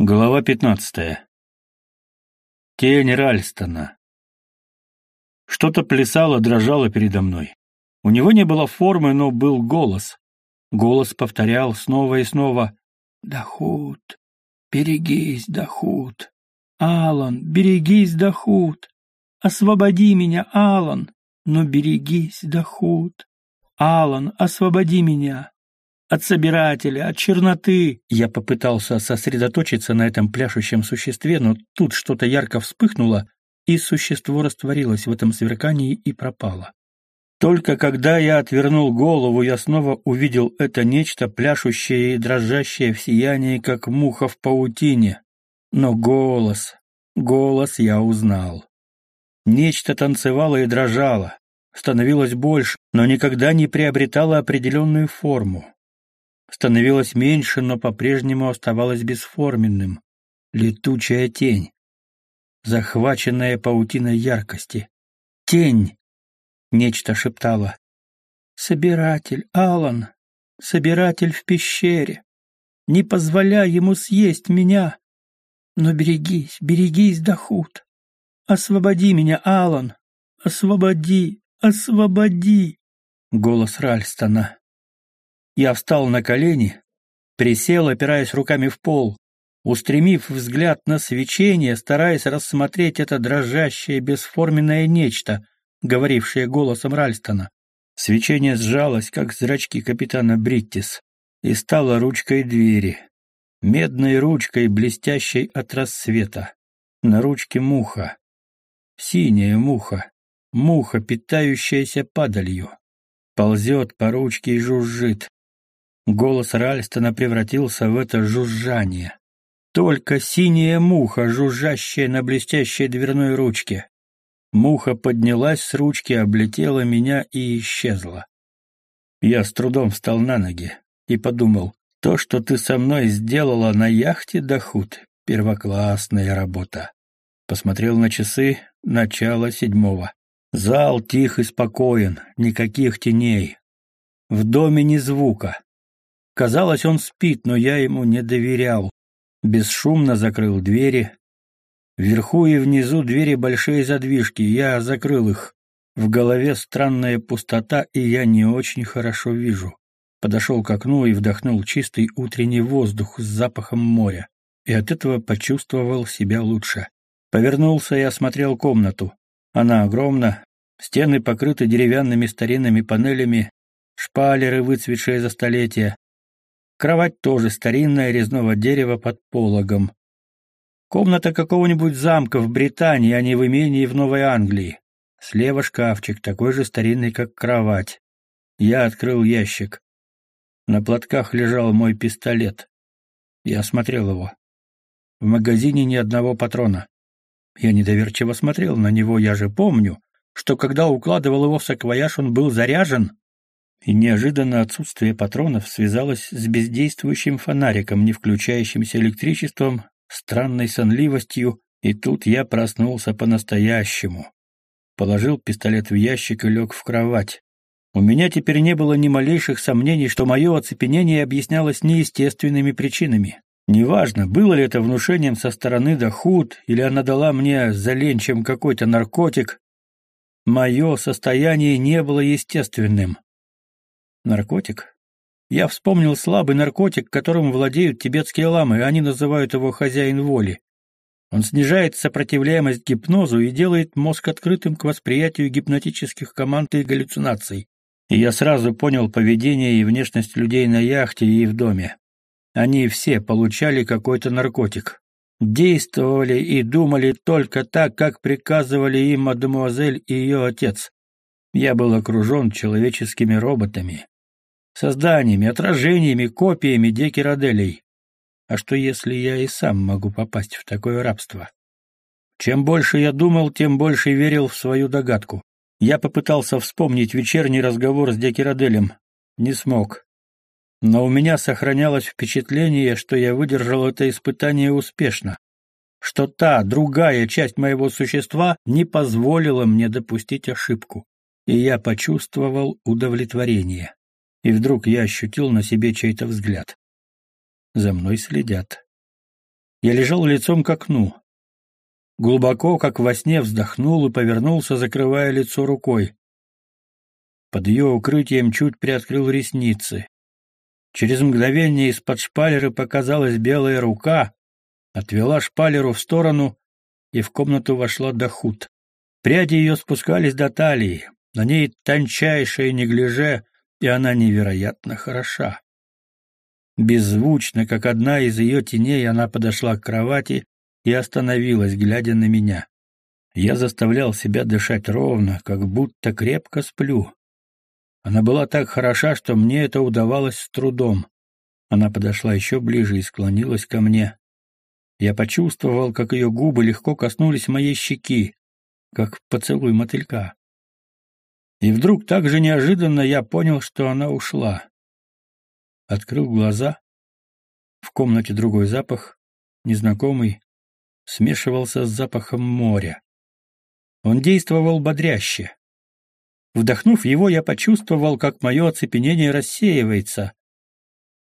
Глава пятнадцатая. Тень Ральстона. Что-то плясало, дрожало передо мной. У него не было формы, но был голос. Голос повторял снова и снова «Дахут, берегись, Дахут! Алан, берегись, Дахут! Освободи меня, Алан, но берегись, Дахут! Алан, освободи меня!» От собирателя, от черноты. Я попытался сосредоточиться на этом пляшущем существе, но тут что-то ярко вспыхнуло, и существо растворилось в этом сверкании и пропало. Только когда я отвернул голову, я снова увидел это нечто, пляшущее и дрожащее в сиянии, как муха в паутине. Но голос, голос я узнал. Нечто танцевало и дрожало, становилось больше, но никогда не приобретало определенную форму становилось меньше, но по-прежнему оставалось бесформенным. Летучая тень, захваченная паутиной яркости. Тень! Нечто шептало. Собиратель, Алан, собиратель в пещере. Не позволяй ему съесть меня. Но берегись, берегись, Дахут. Освободи меня, Алан. Освободи, освободи. Голос Ральстона. Я встал на колени, присел, опираясь руками в пол, устремив взгляд на свечение, стараясь рассмотреть это дрожащее бесформенное нечто, говорившее голосом Ральстона. Свечение сжалось, как зрачки капитана Бриттис, и стало ручкой двери. Медной ручкой, блестящей от рассвета. На ручке муха. Синяя муха. Муха, питающаяся падалью. Ползет по ручке и жужжит. Голос Ральстона превратился в это жужжание. Только синяя муха, жужжащая на блестящей дверной ручке. Муха поднялась с ручки, облетела меня и исчезла. Я с трудом встал на ноги и подумал, то, что ты со мной сделала на яхте, Дахут, первоклассная работа. Посмотрел на часы, начало седьмого. Зал тих и спокоен, никаких теней. В доме ни звука. Казалось, он спит, но я ему не доверял. Бесшумно закрыл двери. Вверху и внизу двери большие задвижки, я закрыл их. В голове странная пустота, и я не очень хорошо вижу. Подошел к окну и вдохнул чистый утренний воздух с запахом моря. И от этого почувствовал себя лучше. Повернулся и осмотрел комнату. Она огромна, стены покрыты деревянными старинными панелями, шпалеры, выцветшие за столетия, Кровать тоже старинная, резного дерева под пологом. Комната какого-нибудь замка в Британии, а не в имении в Новой Англии. Слева шкафчик, такой же старинный, как кровать. Я открыл ящик. На платках лежал мой пистолет. Я осмотрел его. В магазине ни одного патрона. Я недоверчиво смотрел на него, я же помню, что когда укладывал его в саквояж, он был заряжен и неожиданно отсутствие патронов связалось с бездействующим фонариком, не включающимся электричеством, странной сонливостью, и тут я проснулся по-настоящему. Положил пистолет в ящик и лег в кровать. У меня теперь не было ни малейших сомнений, что мое оцепенение объяснялось неестественными причинами. Неважно, было ли это внушением со стороны Дахут, или она дала мне заленчем какой-то наркотик, мое состояние не было естественным. Наркотик? Я вспомнил слабый наркотик, которым владеют тибетские ламы, и они называют его хозяин воли. Он снижает сопротивляемость гипнозу и делает мозг открытым к восприятию гипнотических команд и галлюцинаций. И я сразу понял поведение и внешность людей на яхте и в доме. Они все получали какой-то наркотик. Действовали и думали только так, как приказывали им мадемуазель и ее отец. Я был окружен человеческими роботами созданиями, отражениями, копиями декераделей. А что если я и сам могу попасть в такое рабство? Чем больше я думал, тем больше верил в свою догадку. Я попытался вспомнить вечерний разговор с Декераделем. Не смог. Но у меня сохранялось впечатление, что я выдержал это испытание успешно, что та, другая часть моего существа не позволила мне допустить ошибку, и я почувствовал удовлетворение и вдруг я ощутил на себе чей-то взгляд. За мной следят. Я лежал лицом к окну. Глубоко, как во сне, вздохнул и повернулся, закрывая лицо рукой. Под ее укрытием чуть приоткрыл ресницы. Через мгновение из-под шпалеры показалась белая рука, отвела шпалеру в сторону, и в комнату вошла Дахут. Пряди ее спускались до талии, на ней тончайшее неглиже, и она невероятно хороша. Беззвучно, как одна из ее теней, она подошла к кровати и остановилась, глядя на меня. Я заставлял себя дышать ровно, как будто крепко сплю. Она была так хороша, что мне это удавалось с трудом. Она подошла еще ближе и склонилась ко мне. Я почувствовал, как ее губы легко коснулись моей щеки, как поцелуй мотылька. И вдруг так же неожиданно я понял, что она ушла. Открыл глаза. В комнате другой запах, незнакомый, смешивался с запахом моря. Он действовал бодряще. Вдохнув его, я почувствовал, как мое оцепенение рассеивается.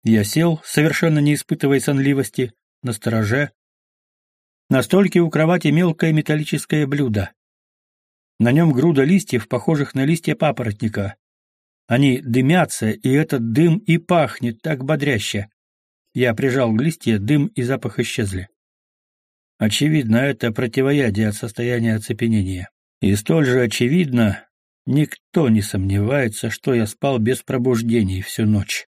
Я сел, совершенно не испытывая сонливости, на стороже. На столике у кровати мелкое металлическое блюдо. На нем груда листьев, похожих на листья папоротника. Они дымятся, и этот дым и пахнет так бодряще. Я прижал листья, дым и запах исчезли. Очевидно, это противоядие от состояния оцепенения. И столь же очевидно, Никто не сомневается, что я спал без пробуждений всю ночь.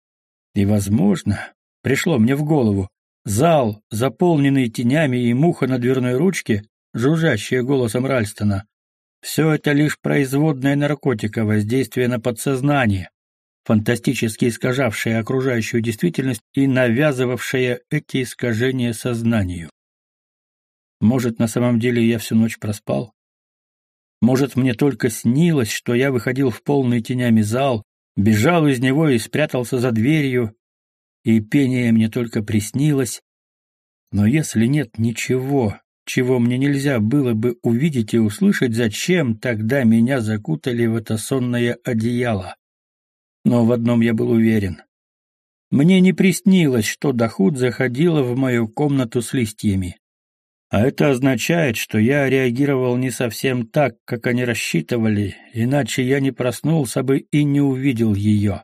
И, возможно, пришло мне в голову, зал, заполненный тенями и муха на дверной ручке, жужжащая голосом Ральстона, все это лишь производное наркотика, воздействие на подсознание, фантастически искажавшее окружающую действительность и навязывавшее эти искажения сознанию. Может, на самом деле я всю ночь проспал? Может, мне только снилось, что я выходил в полный тенями зал, бежал из него и спрятался за дверью, и пение мне только приснилось. Но если нет ничего, чего мне нельзя было бы увидеть и услышать, зачем тогда меня закутали в это сонное одеяло? Но в одном я был уверен. Мне не приснилось, что Дахут заходила в мою комнату с листьями. А это означает, что я реагировал не совсем так, как они рассчитывали, иначе я не проснулся бы и не увидел ее.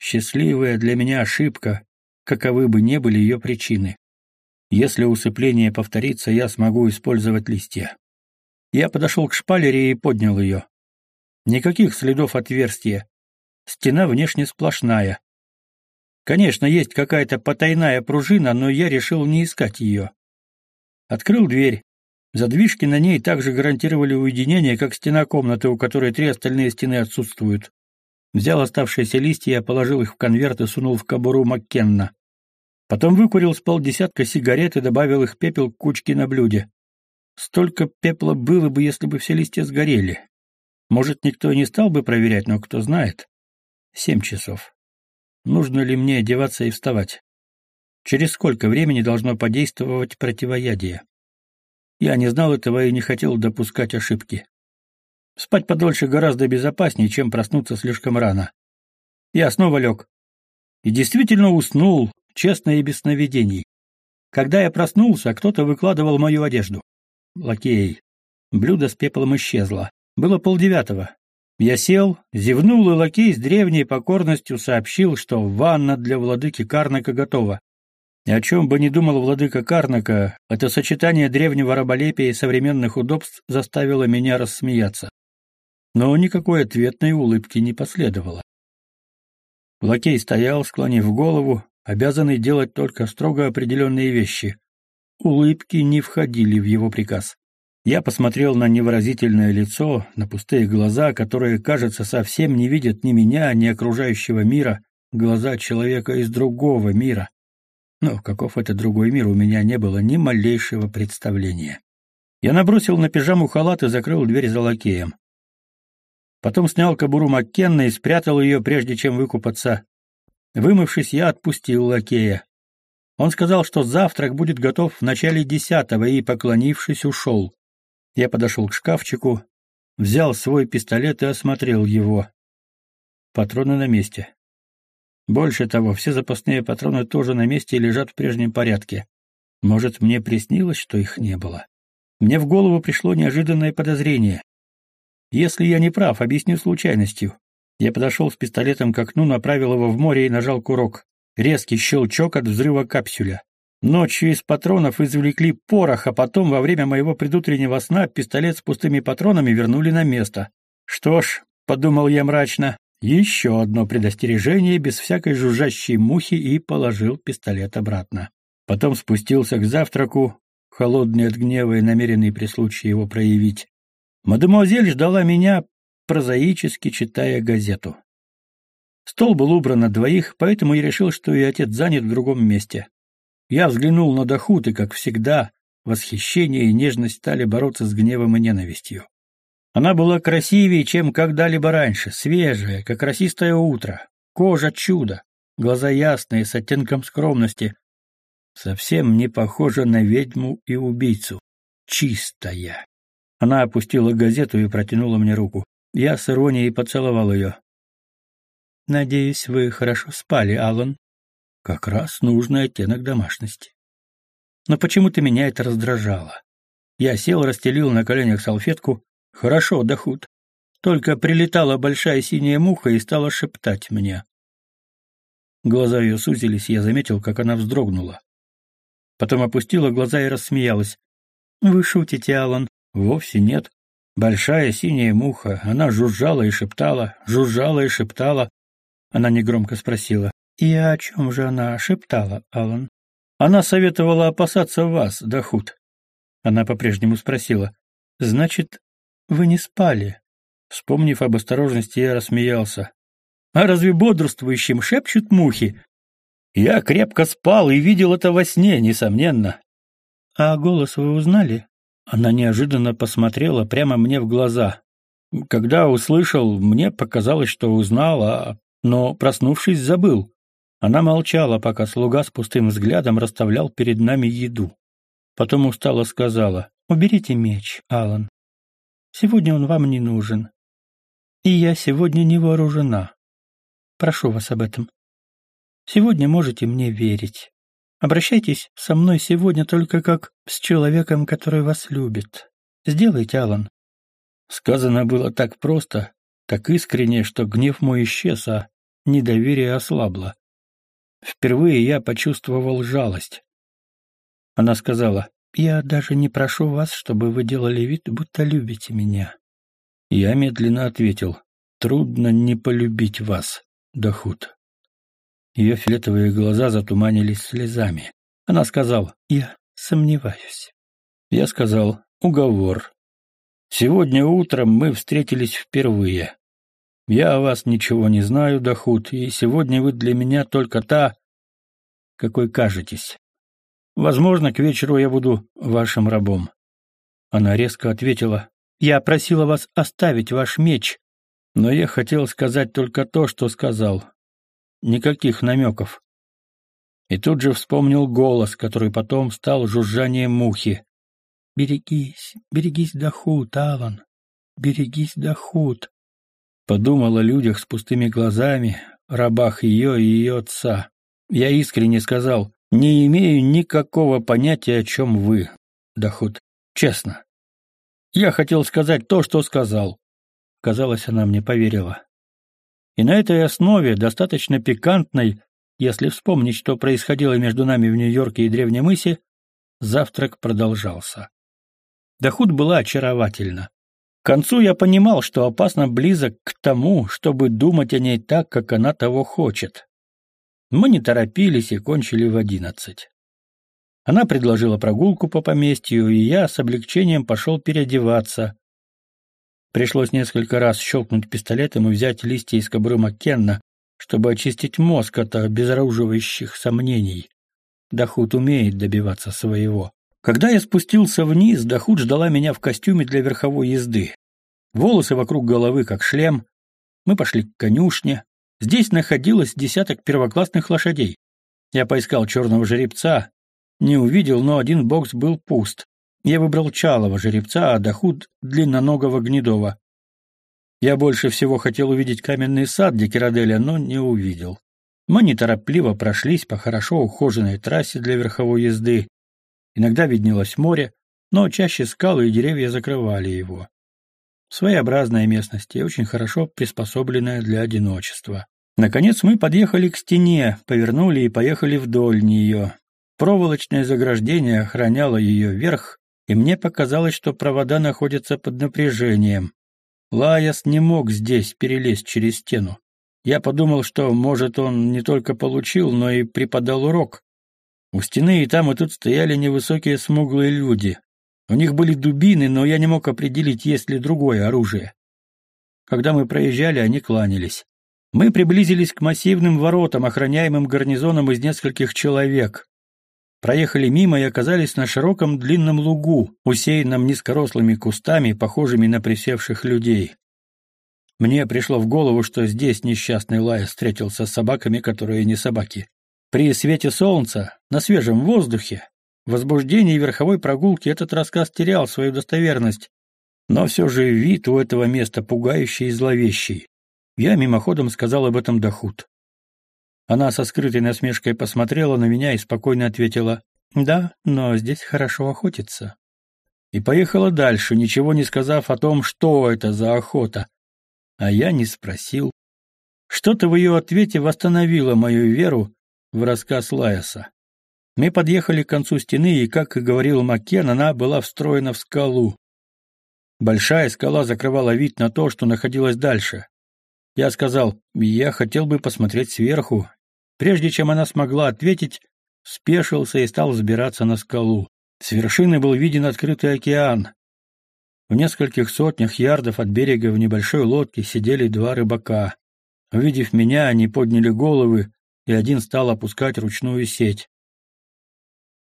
Счастливая для меня ошибка, каковы бы ни были ее причины. Если усыпление повторится, я смогу использовать листья. Я подошел к шпалере и поднял ее. Никаких следов отверстия. Стена внешне сплошная. Конечно, есть какая-то потайная пружина, но я решил не искать ее. Открыл дверь. Задвижки на ней также гарантировали уединение, как стена комнаты, у которой три остальные стены отсутствуют. Взял оставшиеся листья, положил их в конверт и сунул в кобуру Маккенна. Потом выкурил с полдесятка сигарет и добавил их пепел к кучке на блюде. Столько пепла было бы, если бы все листья сгорели. Может, никто не стал бы проверять, но кто знает. Семь часов. Нужно ли мне одеваться и вставать? Через сколько времени должно подействовать противоядие? Я не знал этого и не хотел допускать ошибки. Спать подольше гораздо безопаснее, чем проснуться слишком рано. Я снова лег. И действительно уснул, честно и без сновидений. Когда я проснулся, кто-то выкладывал мою одежду. Лакей. Блюдо с пеплом исчезло. Было полдевятого. Я сел, зевнул, и лакей с древней покорностью сообщил, что ванна для владыки Карнака готова. О чем бы ни думал владыка Карнака, это сочетание древнего раболепия и современных удобств заставило меня рассмеяться. Но никакой ответной улыбки не последовало. Лакей стоял, склонив голову, обязанный делать только строго определенные вещи. Улыбки не входили в его приказ. Я посмотрел на невыразительное лицо, на пустые глаза, которые, кажется, совсем не видят ни меня, ни окружающего мира, глаза человека из другого мира. Но каков это другой мир, у меня не было ни малейшего представления. Я набросил на пижаму халат и закрыл дверь за лакеем. Потом снял кобуру Маккенна и спрятал ее, прежде чем выкупаться. Вымывшись, я отпустил лакея. Он сказал, что завтрак будет готов в начале десятого, и, поклонившись, ушел. Я подошел к шкафчику, взял свой пистолет и осмотрел его. Патроны на месте. Больше того, все запасные патроны тоже на месте и лежат в прежнем порядке. Может, мне приснилось, что их не было? Мне в голову пришло неожиданное подозрение. Если я не прав, объясню случайностью. Я подошел с пистолетом к окну, направил его в море и нажал курок. Резкий щелчок от взрыва капсюля. Ночью из патронов извлекли порох, а потом, во время моего предутреннего сна, пистолет с пустыми патронами вернули на место. Что ж, — подумал я мрачно, — еще одно предостережение без всякой жужжащей мухи и положил пистолет обратно. Потом спустился к завтраку, холодный от гнева и намеренный при случае его проявить. Мадемуазель ждала меня, прозаически читая газету. Стол был убран на двоих, поэтому я решил, что и отец занят в другом месте. Я взглянул на Дахут, и, как всегда, восхищение и нежность стали бороться с гневом и ненавистью. Она была красивее, чем когда-либо раньше, свежая, как росистое утро, кожа чудо, глаза ясные, с оттенком скромности, совсем не похожа на ведьму и убийцу, чистая. Она опустила газету и протянула мне руку. Я с иронией поцеловал ее. «Надеюсь, вы хорошо спали, Аллан?» Как раз нужный оттенок домашности. Но почему-то меня это раздражало. Я сел, расстелил на коленях салфетку. Хорошо, Дахут. Только прилетала большая синяя муха и стала шептать мне. Глаза ее сузились, я заметил, как она вздрогнула. Потом опустила глаза и рассмеялась. «Вы шутите, Алан?» «Вовсе нет. Большая синяя муха. Она жужжала и шептала, жужжала и шептала». Она негромко спросила. «И о чем же она шептала, Алан?» «Она советовала опасаться вас, Дахут». Она по-прежнему спросила. «Значит, вы не спали?» Вспомнив об осторожности, я рассмеялся. «А разве бодрствующим шепчут мухи?» «Я крепко спал и видел это во сне, несомненно». «А голос вы узнали?» Она неожиданно посмотрела прямо мне в глаза. Когда услышал, мне показалось, что узнал, а... но, проснувшись, забыл. Она молчала, пока слуга с пустым взглядом расставлял перед нами еду. Потом устало сказала, «Уберите меч, Алан. Сегодня он вам не нужен. И я сегодня не вооружена. Прошу вас об этом. Сегодня можете мне верить. Обращайтесь со мной сегодня только как с человеком, который вас любит. Сделайте, Алан». Сказано было так просто, так искренне, что гнев мой исчез, а недоверие ослабло. Впервые я почувствовал жалость. Она сказала, «Я даже не прошу вас, чтобы вы делали вид, будто любите меня». Я медленно ответил, «Трудно не полюбить вас, Дахут». Ее фиолетовые глаза затуманились слезами. Она сказала, «Я сомневаюсь». Я сказал, «Уговор. Сегодня утром мы встретились впервые. Я о вас ничего не знаю, Дахут, и сегодня вы для меня только та, какой кажетесь. Возможно, к вечеру я буду вашим рабом. Она резко ответила, я просила вас оставить ваш меч, но я хотел сказать только то, что сказал. Никаких намеков. И тут же вспомнил голос, который потом стал жужжанием мухи. «Берегись, берегись, Дахут, Алан, берегись, Дахут», Подумал о людях с пустыми глазами, рабах ее и ее отца. Я искренне сказал, не имею никакого понятия, о чем вы, Доход. Честно. Я хотел сказать то, что сказал. Казалось, она мне поверила. И на этой основе, достаточно пикантной, если вспомнить, что происходило между нами в Нью-Йорке и Древнем Исе, завтрак продолжался. Дохуд была очаровательна. К концу я понимал, что опасно близок к тому, чтобы думать о ней так, как она того хочет. Мы не торопились и кончили в одиннадцать. Она предложила прогулку по поместью, и я с облегчением пошел переодеваться. Пришлось несколько раз щелкнуть пистолетом и взять листья из кобуры Маккенна, чтобы очистить мозг от обезоруживающих сомнений. Дахут умеет добиваться своего. Когда я спустился вниз, Дахут ждала меня в костюме для верховой езды. Волосы вокруг головы, как шлем. Мы пошли к конюшне. Здесь находилось десяток первоклассных лошадей. Я поискал черного жеребца. Не увидел, но один бокс был пуст. Я выбрал чалого жеребца, а Дахут — длинноногого гнедова. Я больше всего хотел увидеть каменный сад Декираделя, но не увидел. Мы неторопливо прошлись по хорошо ухоженной трассе для верховой езды. Иногда виднелось море, но чаще скалы и деревья закрывали его. Своеобразная местность и очень хорошо приспособленная для одиночества. Наконец мы подъехали к стене, повернули и поехали вдоль нее. Проволочное заграждение охраняло ее верх, и мне показалось, что провода находятся под напряжением. Лаяс не мог здесь перелезть через стену. Я подумал, что, может, он не только получил, но и преподал урок. У стены и там, и тут стояли невысокие смуглые люди. У них были дубины, но я не мог определить, есть ли другое оружие. Когда мы проезжали, они кланялись. Мы приблизились к массивным воротам, охраняемым гарнизоном из нескольких человек. Проехали мимо и оказались на широком длинном лугу, усеянном низкорослыми кустами, похожими на присевших людей. Мне пришло в голову, что здесь несчастный Лая встретился с собаками, которые не собаки. При свете солнца, на свежем воздухе, в возбуждении верховой прогулки этот рассказ терял свою достоверность, но все же вид у этого места пугающий и зловещий. Я мимоходом сказал об этом Дахут. Она со скрытой насмешкой посмотрела на меня и спокойно ответила «Да, но здесь хорошо охотиться». И поехала дальше, ничего не сказав о том, что это за охота. А я не спросил. Что-то в ее ответе восстановило мою веру в рассказ Лаяса. Мы подъехали к концу стены, и, как и говорил Маккен, она была встроена в скалу. Большая скала закрывала вид на то, что находилось дальше. Я сказал, я хотел бы посмотреть сверху. Прежде чем она смогла ответить, спешился и стал взбираться на скалу. С вершины был виден открытый океан. В нескольких сотнях ярдов от берега в небольшой лодке сидели два рыбака. Увидев меня, они подняли головы, и один стал опускать ручную сеть.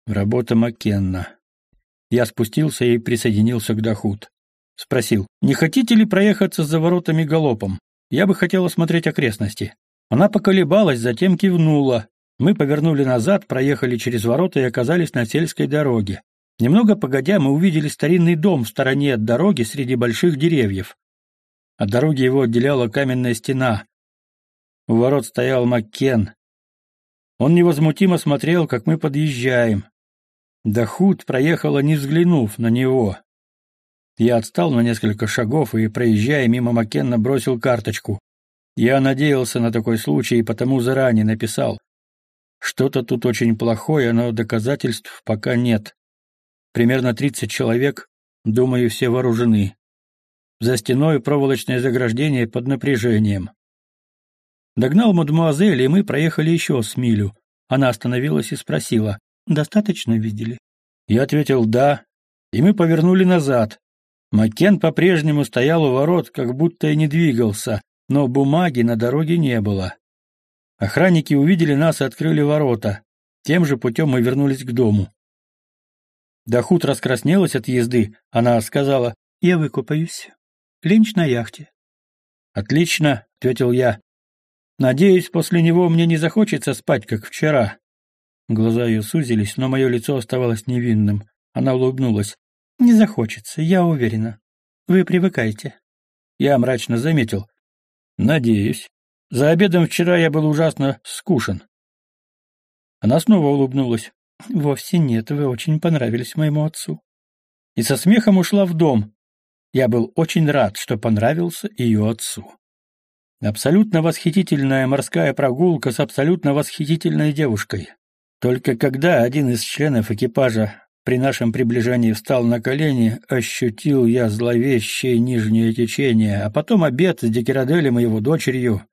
Работа Маккенна. Я спустился и присоединился к Дахут. Спросил, не хотите ли проехаться за воротами галопом? Я бы хотел осмотреть окрестности. Она поколебалась, затем кивнула. Мы повернули назад, проехали через ворота и оказались на сельской дороге. Немного погодя, мы увидели старинный дом в стороне от дороги среди больших деревьев. От дороги его отделяла каменная стена. У ворот стоял Маккен. Он невозмутимо смотрел, как мы подъезжаем. Дахут проехала, не взглянув на него. Я отстал на несколько шагов и, проезжая мимо Маккенна, бросил карточку. Я надеялся на такой случай и потому заранее написал. Что-то тут очень плохое, но доказательств пока нет. Примерно 30 человек, думаю, все вооружены. За стеной проволочное заграждение под напряжением. Догнал мадемуазель, и мы проехали еще с милю. Она остановилась и спросила, «Достаточно видели?» Я ответил «да», и мы повернули назад. Макен по-прежнему стоял у ворот, как будто и не двигался, но бумаги на дороге не было. Охранники увидели нас и открыли ворота. Тем же путем мы вернулись к дому. Дахут раскраснелась от езды. Она сказала, «Я выкупаюсь. Ленч на яхте». «Отлично», — ответил я. «Надеюсь, после него мне не захочется спать, как вчера». Глаза ее сузились, но мое лицо оставалось невинным. Она улыбнулась. Не захочется, я уверена. Вы привыкаете. Я мрачно заметил. Надеюсь. За обедом вчера я был ужасно скушен. Она снова улыбнулась. Вовсе нет, вы очень понравились моему отцу. И со смехом ушла в дом. Я был очень рад, что понравился ее отцу. Абсолютно восхитительная морская прогулка с абсолютно восхитительной девушкой. Только когда один из членов экипажа при нашем приближении встал на колени, ощутил я зловещее нижнее течение, а потом обед с Декираделем и его дочерью.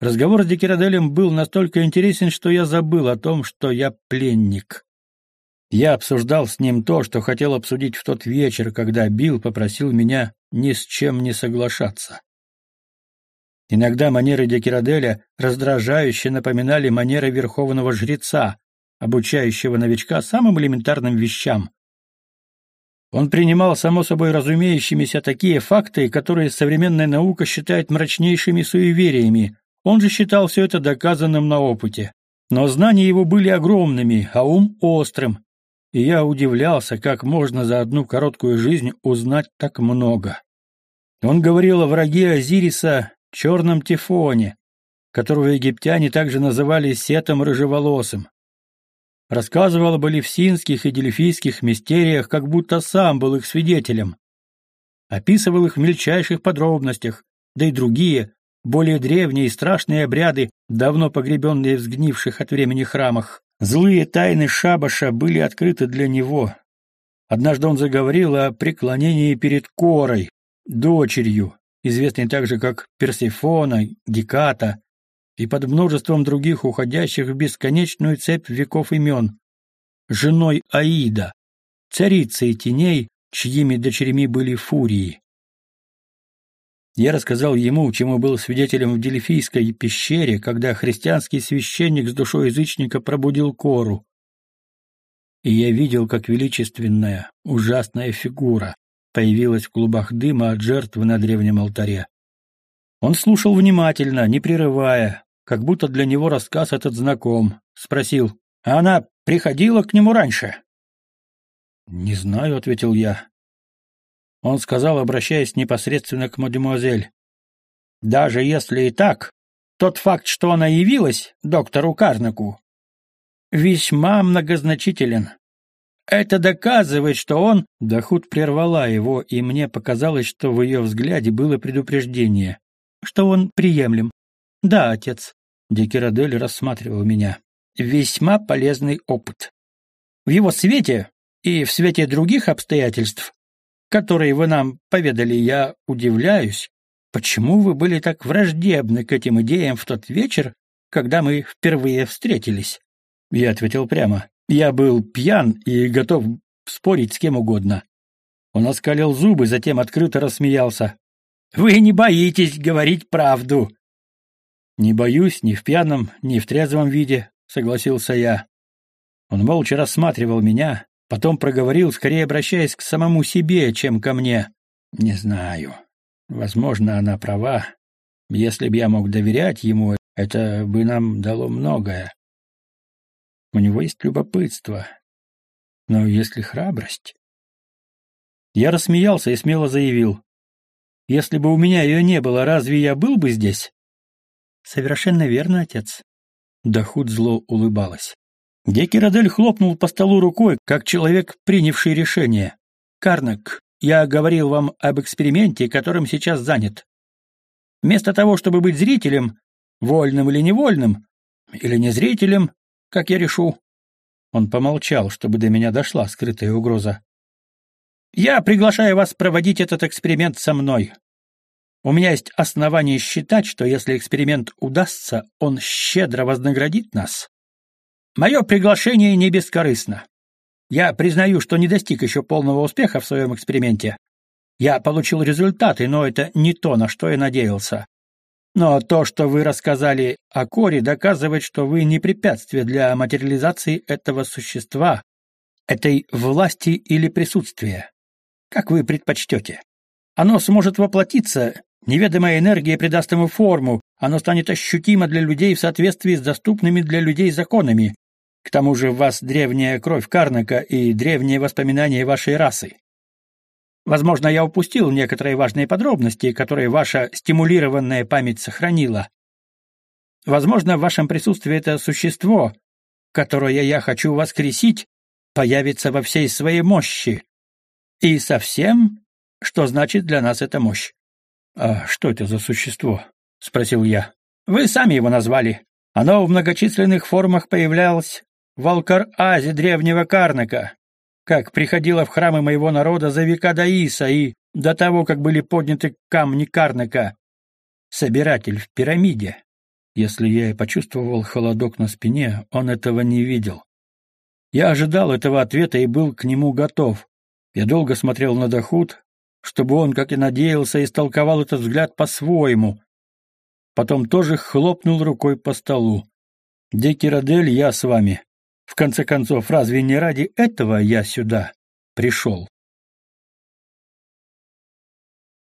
Разговор с Декираделем был настолько интересен, что я забыл о том, что я пленник. Я обсуждал с ним то, что хотел обсудить в тот вечер, когда Билл попросил меня ни с чем не соглашаться. Иногда манеры Декираделя раздражающе напоминали манеры верховного жреца, обучающего новичка самым элементарным вещам. Он принимал само собой разумеющимися такие факты, которые современная наука считает мрачнейшими суевериями. Он же считал все это доказанным на опыте. Но знания его были огромными, а ум острым. И я удивлялся, как можно за одну короткую жизнь узнать так много. Он говорил о враге Азириса, черном Тифоне, которого египтяне также называли Сетом Рыжеволосым. Рассказывал об элевсинских и дельфийских мистериях, как будто сам был их свидетелем. Описывал их в мельчайших подробностях, да и другие, более древние и страшные обряды, давно погребенные в сгнивших от времени храмах. Злые тайны Шабаша были открыты для него. Однажды он заговорил о преклонении перед Корой, дочерью, известной также как Персефона, Геката, и под множеством других уходящих в бесконечную цепь веков имен, женой Аида, царицей теней, чьими дочерями были фурии. Я рассказал ему, чему был свидетелем в Дельфийской пещере, когда христианский священник с душой язычника пробудил кору. И я видел, как величественная, ужасная фигура появилась в клубах дыма от жертвы на древнем алтаре. Он слушал внимательно, не прерывая, как будто для него рассказ этот знаком. Спросил, а она приходила к нему раньше? «Не знаю», — ответил я. Он сказал, обращаясь непосредственно к мадемуазель. «Даже если и так, тот факт, что она явилась доктору Карнаку, весьма многозначителен. Это доказывает, что он...» Дахут прервала его, и мне показалось, что в ее взгляде было предупреждение, что он приемлем. «Да, отец», — Декирадель рассматривал меня. «Весьма полезный опыт. В его свете и в свете других обстоятельств которые вы нам поведали, я удивляюсь, почему вы были так враждебны к этим идеям в тот вечер, когда мы впервые встретились?» Я ответил прямо. «Я был пьян и готов спорить с кем угодно». Он оскалил зубы, затем открыто рассмеялся. «Вы не боитесь говорить правду!» «Не боюсь ни в пьяном, ни в трезвом виде», — согласился я. Он молча рассматривал меня, Потом проговорил, скорее обращаясь к самому себе, чем ко мне. «Не знаю. Возможно, она права. Если бы я мог доверять ему, это бы нам дало многое. У него есть любопытство. Но если храбрость...» Я рассмеялся и смело заявил. «Если бы у меня ее не было, разве я был бы здесь?» «Совершенно верно, отец». Дахуд зло улыбалась. Декирадель хлопнул по столу рукой, как человек, принявший решение. «Карнак, я говорил вам об эксперименте, которым сейчас занят. Вместо того, чтобы быть зрителем, вольным или невольным, или не зрителем, как я решу». Он помолчал, чтобы до меня дошла скрытая угроза. «Я приглашаю вас проводить этот эксперимент со мной. У меня есть основания считать, что если эксперимент удастся, он щедро вознаградит нас. Мое приглашение не бескорыстно. Я признаю, что не достиг еще полного успеха в своем эксперименте. Я получил результаты, но это не то, на что я надеялся. Но то, что вы рассказали о Коре, доказывает, что вы не препятствие для материализации этого существа, этой власти или присутствия. Как вы предпочтете? Оно сможет воплотиться, неведомая энергия придаст ему форму, оно станет ощутимо для людей в соответствии с доступными для людей законами, к тому же в вас древняя кровь Карнака и древние воспоминания вашей расы. Возможно, я упустил некоторые важные подробности, которые ваша стимулированная память сохранила. Возможно, в вашем присутствии это существо, которое я хочу воскресить, появится во всей своей мощи. И совсем, что значит для нас эта мощь. «А что это за существо?» — спросил я. «Вы сами его назвали. Оно в многочисленных формах появлялось в Алкар-Азе древнего Карнака, как приходило в храмы моего народа за века до Иса и до того, как были подняты камни Карнака. Собиратель в пирамиде. Если я и почувствовал холодок на спине, он этого не видел. Я ожидал этого ответа и был к нему готов. Я долго смотрел на Дахут, чтобы он, как и надеялся, истолковал этот взгляд по-своему. Потом тоже хлопнул рукой по столу. «Декирадель, я с вами. В конце концов, разве не ради этого я сюда пришел?